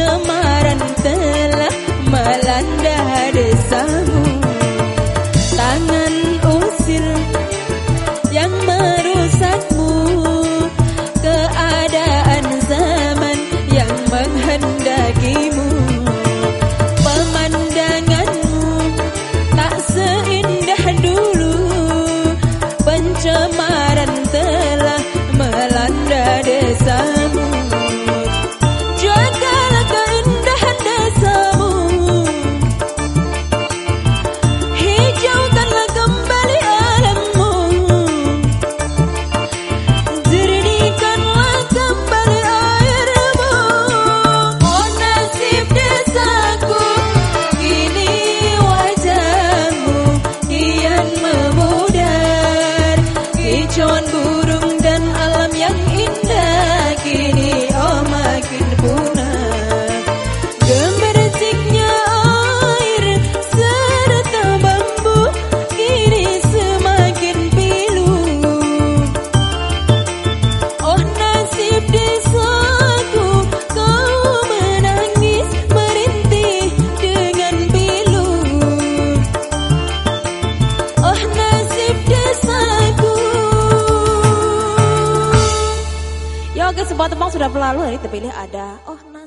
pencemaran telah melanda desa. sudah berlalu tapi terpilih ada oh nah